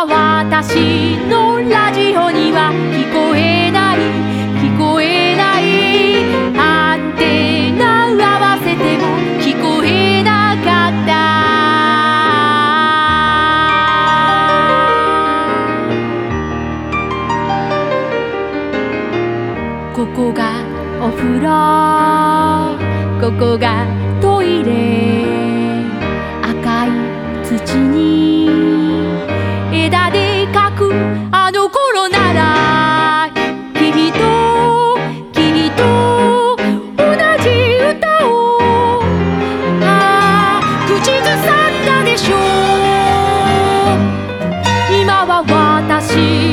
私のラジオには聞こえない聞こえないアンテナ合わせても聞こえなかった。ここがお風呂ここがトイレ赤い土に私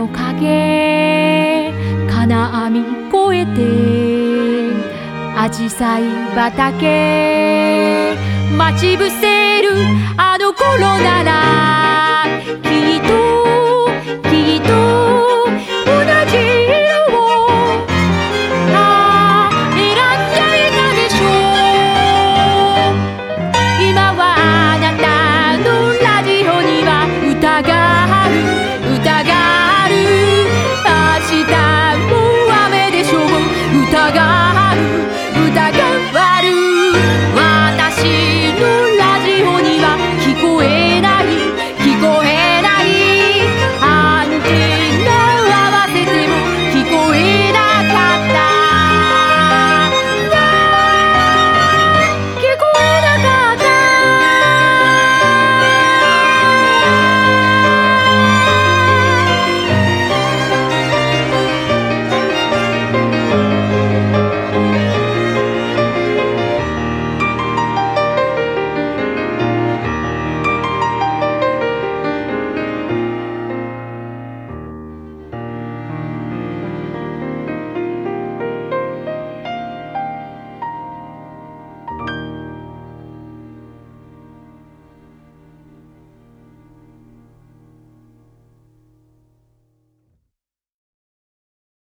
の影金網越えて紫陽花畑待ち伏せ。